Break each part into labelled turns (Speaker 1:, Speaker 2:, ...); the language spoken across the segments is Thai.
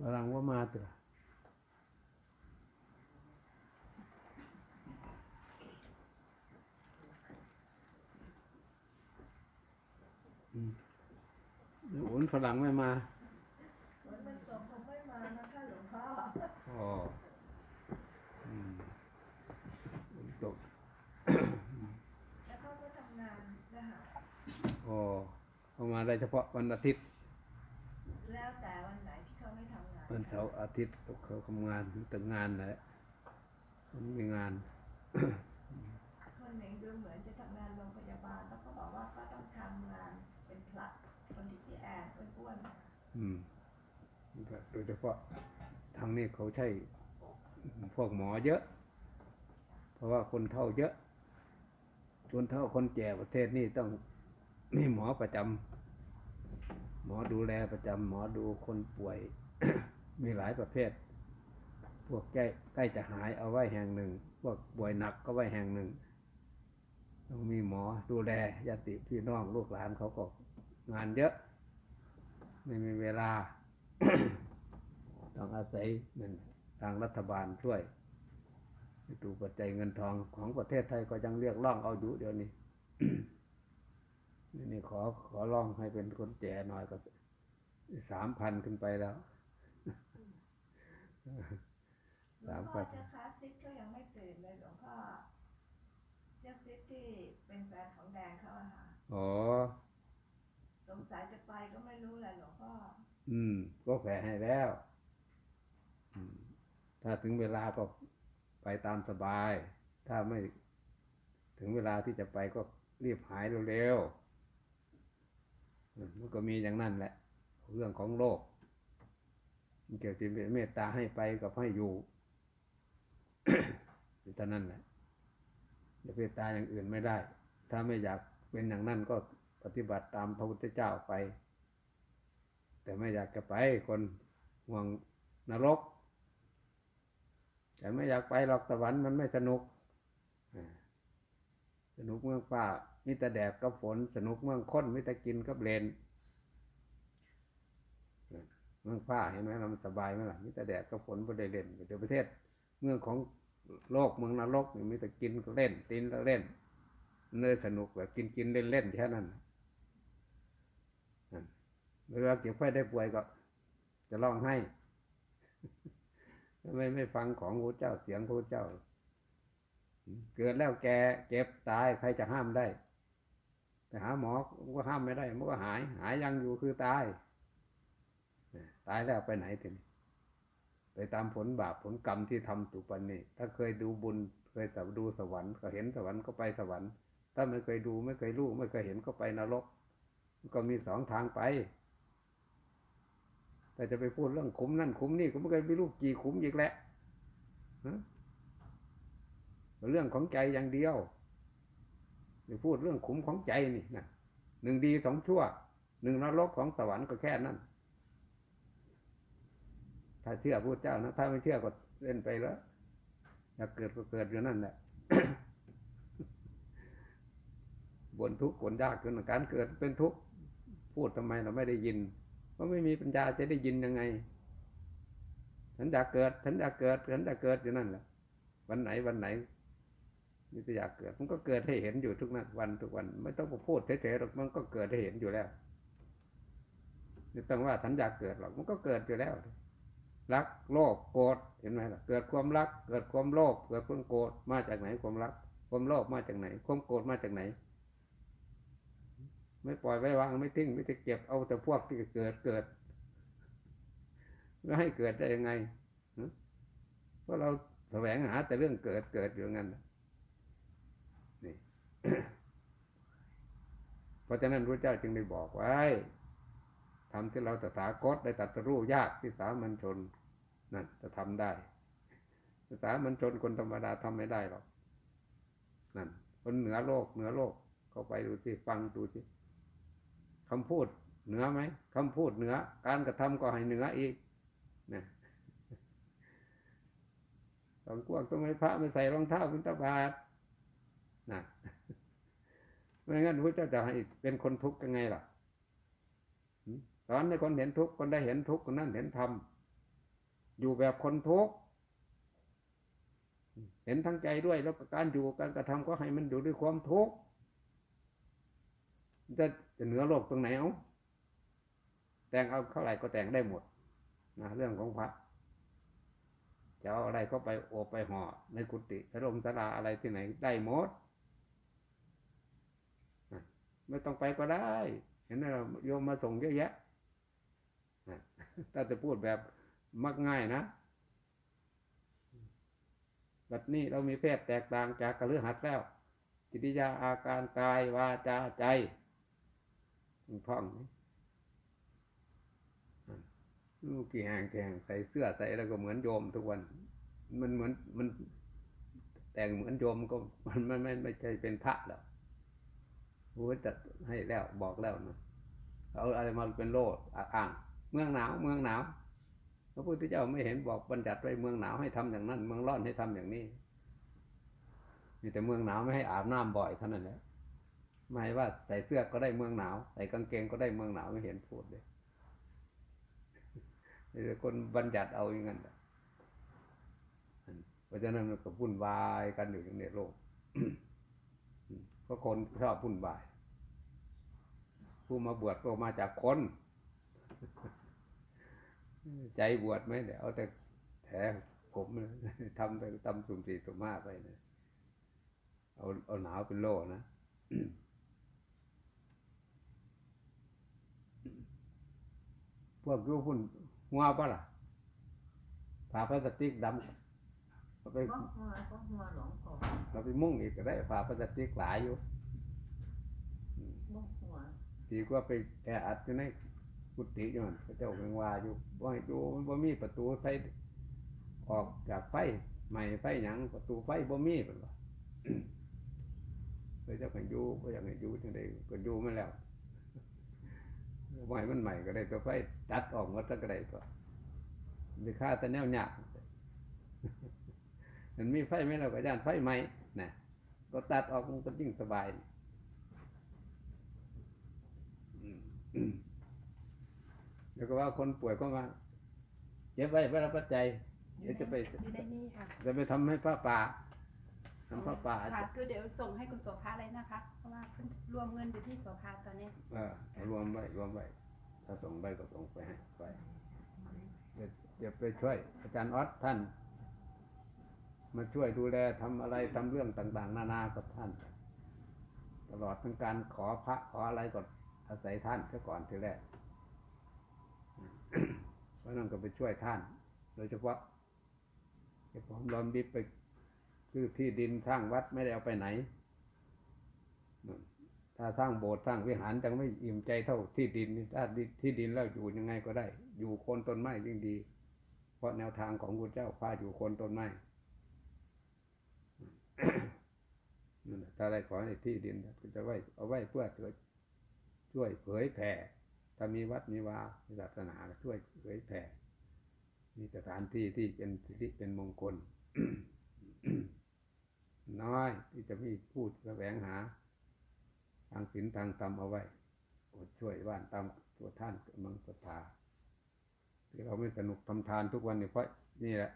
Speaker 1: ฝรั่งว่ามาเถอะอืมแล้วอุ่นฝรั่งไม่มา
Speaker 2: ฝนมันตกคงไม่มานะคะหลวงพ่อ
Speaker 1: อ๋ออืมฝนตก
Speaker 2: แล้วเขาก็ทำงานนะคะ
Speaker 1: อ๋อเข้ามาได้เฉพาะวันอาทิตย์
Speaker 2: แล้วแต่วันไหนที่เขาไม่ทำงาน
Speaker 1: วันเสาร์อาทิตย์เขาทำงานแต่งานแหละมันมีงาน
Speaker 2: คนหนึ่งดูเหมือนจะทำงานโรงพยาบาลแล้วก็บอกว่าก็ต้องทำงานเป็นพระคนที่ชื่อแอนอ้วนๆนะคะ
Speaker 1: อืมโดยเฉพาะทางนี้เขาใช้พวกหมอเยอะ เพราะว่าคนเท่าเยอะคนเท่าคนแก่ประเทศนี่ต้องมีหมอประจำหมอดูแลประจำหมอดูคนป่วย มีหลายประเภท พวกใกล้ใกล้จะหายเอาไว้แห่งหนึ่ง พวกป่วยหนักก็ไว้แห่งหนึ่ง ต้องมีหมอดูแลญาติพี่น้องลูกหลานเขาก็งานเยอะ ไม่มีเวลา ต้องอาศัยเงินทางรัฐบาลช่วยตูปัจจัยเงินทองของประเทศไทยก็ยังเรียกร้องเอาอยู่เดี๋ยวนี้นี่ขอขอร้องให้เป็นคนแก่หน่อยก็สามพันขึ้นไปแล้ว
Speaker 2: หลวงพ่อเจ้าคะซิดก็ยังไม่ตื่นเลยหลวงพ่อเจ้าซิดที่เป็นแฟนของแดงเขาอะค่ะ
Speaker 1: อ๋อ
Speaker 2: สงสัยจะไปก็ไม่รู้แหละหลวงพ่อ
Speaker 1: อืม ก็แผ่ให้แล้วอืมถ้าถึงเวลาก็ไปตามสบาย ถ้าไม่ถึงเวลาที่จะไปก็รีบหายเร็วๆอืมมันก็มีอย่างนั้นแหละ เรื่องของโลกมัน เกี่ยวกับเมตตาให้ไปกับให้อยู่เท่านั้นแหละจะเมตตาอย่างอื่นไม่ได้ ถ้าไม่อยากเป็นอย่างนั้นก็ปฏิบัติตามพระพุทธเจ้าไป แต่ไม่อยากจะไปคนห่วงนรกแต่ไม่อยากไปหรอกสวรรค์มันไม่สนุกสนุกเมืองฟ้ามิแต่แดดกับฝน สนุกเมืองค้นมิแต่กินกับเลน เมืองฟ้าเห็นไหมเรามันสบายไหมล่ะมิแต่แดดกับฝนบ่ได้เล่นแต่ประเทศ เมืองของโลกเมืองนรกมีแต่กินก็เล่นตินก็เล่น เนื้อสนุกแบบกินกินเล่นเล่นแค่นั้นเวลาเก็บไข้ได้ป่วยก็จะร้องไห้ไม่ไม่ฟังของพระเจ้าเสียงพระเจ้า เกิดแล้วแกเจ็บตายใครจะห้ามได้ไปหาหมอก็ห้ามไม่ได้ มันก็หาย หายยังอยู่คือตาย ตายแล้วไปไหนทีนี้ไปตามผลบาปผลกรรมที่ทำตุปันนี่ถ้าเคยดูบุญเคยดูสวรรค์ก็เห็นสวรรค์ก็ไปสวรรค์ ถ้าไม่เคยดูไม่เคยรู้ไม่เคยเห็นก็ไปนรก ก็มีสองทางไป แต่จะไปพูดเรื่องขุมนั่นขุมนี่ก็ไม่เคยไปรู้กี่ขุมอีกแหละเรื่องของใจอย่างเดียวไปพูดเรื่องขุมของใจนี่นะหนึ่งดีสองชั่วหนึ่งนรกของสวรรค์ก็แค่นั้น ถ้าเชื่อพระเจ้านะถ้าไม่เชื่อก็เล่นไปแล้วอยากเกิดก็เกิดอยู่นั่นแหละบนทุกข์บนยากขึ้นการเกิดเป็นทุกข์พูดทำไมเราไม่ได้ยินเพราะไม่มีปัญญาจะได้ยินยังไงฉันอยากเกิดฉันอยากเกิดฉันอยากเกิดอยู่นั่นแหละวันไหนวันไหนนี่จะอยากเกิด มันก็เกิดให้เห็นอยู่ทุกนัดวันทุกวัน ไม่ต้องมาพูดเฉยๆหรอกมันก็เกิดให้เห็นอยู่แล้วไม่ต้องว่าฉันอยากเกิดหรอกมันก็เกิดอยู่แล้ว รักโลภโกรธเห็นไหมล่ะเกิดความรัก เกิดความโลภเกิดความโกรธมาจากไหนความรัก ความโลภมาจากไหน ความโกรธมาจากไหน ไม่ปล่อยไว้วางไม่ทิ้งไม่ได้เก็บเอาแต่พวกที่เกิดเกิดแล้วให้เกิดได้ยังไงเพราะเราแสวงหาแต่เรื่องเกิดเกิดอยู่งั้นนี่เพราะฉะนั้นพระเจ้าจึงได้บอกไว้ทำที่เราตถาคตได้ตัดรู้ยากที่สามัญชน นั่นจะทำได้สามัญชนคนธรรมดาทำไม่ได้หรอกนั่นคนเหนือโลกเหนือโลกเขาไปดูสิฟังดูสิคำพูดเหนือไหมคำพูดเหนือ การกระทำก็ให้เหนืออีกนะต้องกวางต้องไม่พระไม่ใส่รองเท้าบิณฑบาตนะไม่งั้นพระเจ้าจะให้เป็นคนทุกข์ยังไงล่ะไปสอนให้คนเห็นทุกข์คนได้เห็นทุกข์คนนั้นเห็นธรรม อยู่แบบคนทุกข์เห็นทั้งใจด้วยแล้วการอยู่การกระทำก็ให้มันอยู่ด้วยความทุกข์จะจะเหนือโลกตรงไหนเอาแต่งเอาเท่าไหร่ก็แต่งได้หมดนะเรื่องของพระจะเอาอะไรก็ไปโอบไปห่อในกุฏิพระลมสลาอะไรที่ไหนได้หมดไม่ต้องไปก็ได้ เห็นไหมเราโยมมาส่งเยอะแยะถ้าจะพูดแบบ มักง่ายนะแบบนี้เรามีเพศแตกต่างจากกระลือหัดแล้วกิริยาอาการกายวาจาใจท่องลูกกี่แหงแทงใส่เสื้อใส่แล้วก็เหมือนโยมทุกวัน มันเหมือนมัน แต่งเหมือนโยมก็มันไม่ไม่ไม่ใช่เป็นพระแล้วโอ้จัดให้แล้วบอกแล้วนะเอาอะไรมาเป็นโลดอ่าง เมืองหนาว เมืองหนาว พระพุทธเจ้าไม่เห็นบอกบัญญัติไว้เมืองหนาวให้ทำอย่างนั้น เมืองร้อนให้ทำอย่างนี้มีแต่เมืองหนาวไม่ให้อาบน้ำบ่อยเท่านั้นแหละหมายว่าใส่เสื้อก็ได้เมืองหนาวใส่กางเกงก็ได้เมืองหนาวไม่เห็นพูดเลยแต่คนบัญญัติเอาอย่างนั้นเพราะฉะนั้นมันก็วุ่นวายกันอยู่ในโลกเพราะคนชอบวุ่นวาย ผู้มาบวชก็มาจากคน ใจบวชไหมเดี๋ยวเอาแต่แถผมทำไปทำสุ่มสี่สุ่มห้าไปเนี่ยเอาเอาหนาวเป็นโล่นะพวกยูพุ่นหัวปะล่ะผ่าพลาสติกดำเอาไป
Speaker 3: ก็หัวก็หัวหลวงพ่อ
Speaker 1: เราไปมุ่งอีกก็ได้ผ่าพลาสติกหลายอยู่
Speaker 3: บ่หัว
Speaker 1: ดีกว่าไปแออัดอยู่ใน กุฏิอยู่นั่นพระเจ้าเป็นว่าอยู่ว่าให้ดูมันบ่มีประตูไฟออกจากไฟใหม่ไฟหยังประตูไฟบ่มีเป็นว่าพระเจ้าให้อยู่บ่อยากให้อยู่จังไดก็อยู่มาแล้วบ่ให้มันใหม่ก็ได้ตัวไฟตัดออกหมดก็ได้ตัวมีค่าแต่แนวยากมันมีไฟไหมเราก็ย่านไฟไหมนะก็ตัดออกมันก็ยิ่งสบายอืม แล้วก็ว่าคนป่วยก็มาเก็บไว้ไว้รับปัจจัยเดี๋ยวจะไป
Speaker 4: อยู่ในนี่ค่ะ
Speaker 1: จะไปทำให้พระป่าทำพระป่า
Speaker 4: ค่ะคือเดี๋ยวส่งให้คุณโสภาเลยนะคะ เพราะว่าเพิ่นรวมเงินอยู่ที่โสภาตอนนี้
Speaker 1: เออรวมไว้รวมไว้ถ้าส่งไปก็ส่งไปให้ไปเดี๋ยวจะไปช่วย อาจารย์ออสท่าน มาช่วยดูแลทำอะไรทำเรื่องต่าง ๆ นานากับท่าน ตลอดทั้งการขอพระขออะไรก็อาศัยท่านซะก่อนทีแรก เพราะนั่นก็ไปช่วยท่าน โดยเฉพาะไอ้ผมรอมบิบไปคือที่ดินสร้างวัดไม่ได้เอาไปไหน ถ้าสร้างโบสถ์สร้างวิหารจังไม่อิ่มใจเท่าที่ดินถ้าที่ดินแล้วอยู่ยังไงก็ได้ อยู่โคนต้นไม้ยิ่งดี เพราะแนวทางของพระเจ้าพาอยู่โคนต้นไม้นั่นแหละถ้าได้ขอให้ที่ดินก็จะไว้เอาไว้เพื่อช่วยเผยแผ่ ถ้ามีวัดมีวามีศาสนาช่วยเผยแผ่มีสถานที่ที่เป็นสิริเป็นมงคล น้อยที่จะมีพูดแสวงหา ทางศีลทางธรรมเอาไว้กดช่วยบ้านตามตัวท่านกำลังศรัทธาที่เราไม่สนุกทำทานทุกวันเนี่ยเพราะนี่แหละ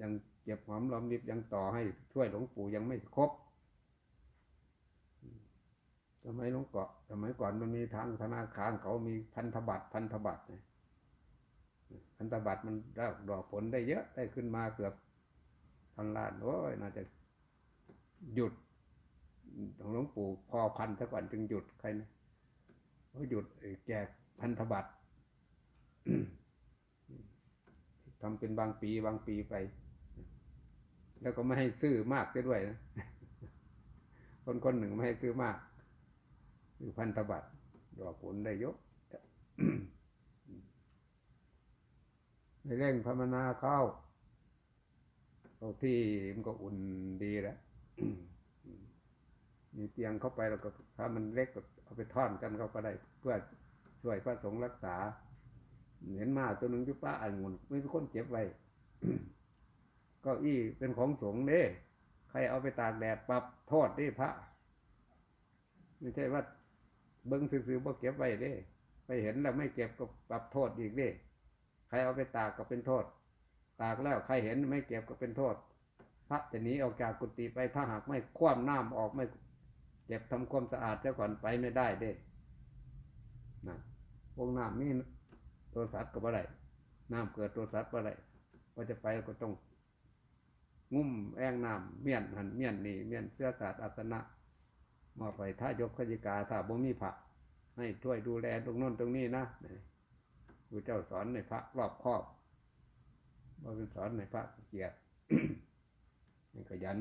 Speaker 1: ยังเจ็บหอมรอมริบยังต่อให้ช่วยหลวงปู่ยังไม่ครบ สมัยหลวงเกาะสมัยก่อนมันมีทางธนาคารเขามีพันธบัตรพันธบัตรเนี่ยพันธบัตรมันได้ดอกผลได้เยอะได้ขึ้นมาเกือบพันล้านโอ้ยน่าจะหยุดของหลวงปู่พอพันซะก่อนจึงหยุดใครนะเขาหยุดแจกพันธบัตรทำเป็นบางปีบางปีไป แล้วก็ไม่ให้ซื้อมากเสียด้วยนะคนคนหนึ่งไม่ให้ซื้อมาก คือพันธบัตรดอกผลได้เยอะในเร่งภาวนาเข้าเอาที่มันก็อุ่นดีแล้วมีเตียงเข้าไปแล้วก็ถ้ามันเล็กก็เอาไปท่อนกันเข้าก็ได้ เพื่อช่วยพระสงฆ์รักษา เห็นมาตัวหนึ่งอยุป้าอ่างุ่นไม่มีคนเจ็บไว้ก็อี้เป็นของสงฆ์เด้ใครเอาไปตากแดดปรับโทษด้พระ ไม่ใช่ว่า เบิ้งซื้อๆบ่เก็บไว้เด้ ไปเห็นแล้วไม่เก็บก็ปรับโทษอีกเดิใครเอาไปตากก็เป็นโทษ ตากแล้วใครเห็นไม่เก็บก็เป็นโทษ พระจะหนีออกจากกุฏิไปถ้าหากไม่คว่ำน้ำออกไม่เก็บทำความสะอาดเจ้าก่อนไปไม่ได้เด้นะพวกน้ำนี่ตัวสัตว์ก็บ่ได้น้ำเกิดตัวสัตว์บ่ได้พอจะไปก็ต้องงุ่มแองน้ำเมียนหันเมียนนี่เมียนเสื้อสาดอาสนะ มอบไปถ้ายกขจิกาถ้าบ่มีพระให้ช่วยดูแลตรงน้นตรงนี้นะครูเจ้าสอนในพระรอบครอบบ่เป็นสอนในพระเกียรติขยัน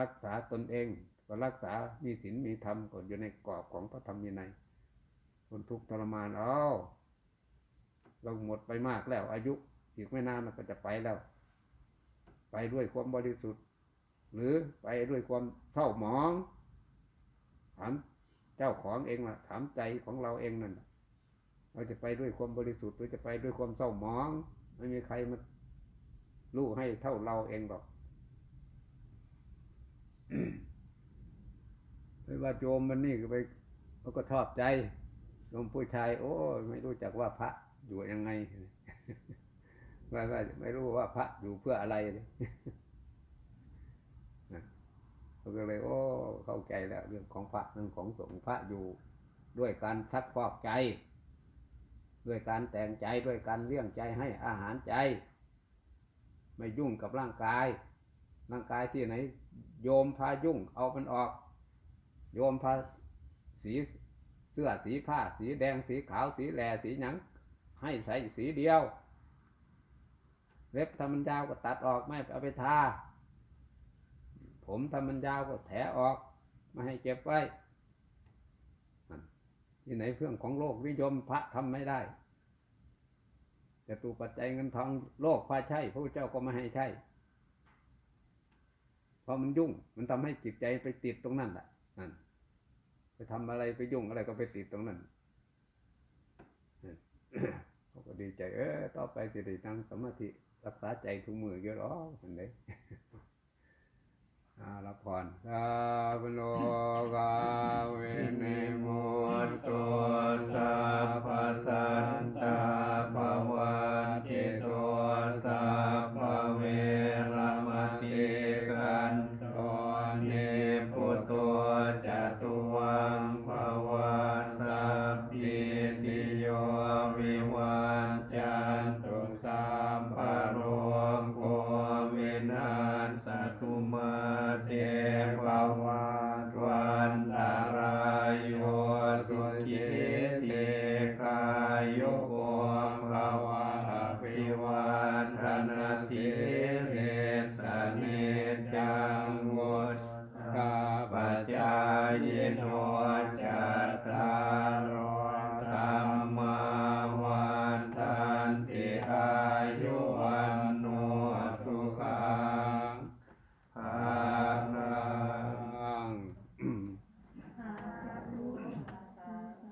Speaker 1: รักษาตนเอง ก็รักษามีศีลมีธรรมก็อยู่ในกรอบของพระธรรมวินัยคนทุกข์ทรมานเอาเราหมดไปมากแล้ว อายุอีกไม่นานมันก็จะไปแล้ว ไปด้วยความบริสุทธิ์ หรือไปด้วยความเศร้าหมองามเจ้าของเองล่ะ ถามใจของเราเองนั่นเราจะไปด้วยความบริสุทธิ์หรือจะไปด้วยความเศร้าหมอง ไม่มีใครมารู้ให้เท่าเราเองหรอกไม่ว่าโยมมันนี่ก็ไปมันก็ชอบใจโยมผู้ชาย โอ้ไม่รู้จักว่าพระอยู่ยังไงว่าว่าไม่รู้ว่าพระอยู่เพื่ออะไรเลย ก็เลย โอ้เข้าใจแล้วเรื่องของพระเรื่องของสงฆ์พระอยู่ ด้วยการซักฟอกใจ ด้วยการแต่งใจด้วยการเลี้ยงใจให้อาหารใจ ไม่ยุ่งกับร่างกาย ร่างกายที่ไหน โยมพายุ่งเอามันออก โยมพาสีเสื้อสีผ้า สีแดงสีขาวสีแหลสีหนังให้ใส่สีเดียว เล็บทำมันยาวก็ตัดออกไม่เอาไปทา ผมทำมันยาวก็แถออกไม่ให้เก็บไว้ที่ไหนเรื่องของโลกนิยมพระทำไม่ได้ แต่ตูปัจจัยเงินทองโลกพาใช่พระเจ้าก็ไม่ให้ใช่เพราะมันยุ่งมันทำให้จิตใจไปติดตรงนั้นแหละนั่นไปทำอะไรไปยุ่งอะไรก็ไปติดตรงนั้นเขาก็ดีใจ เออต่อไปจะได้นั่งสมาธิรักษาใจทุกมือเยอะหรอเห็นไหม อาลพรสาวโลกาเวนิมุตตุสัพพสันตา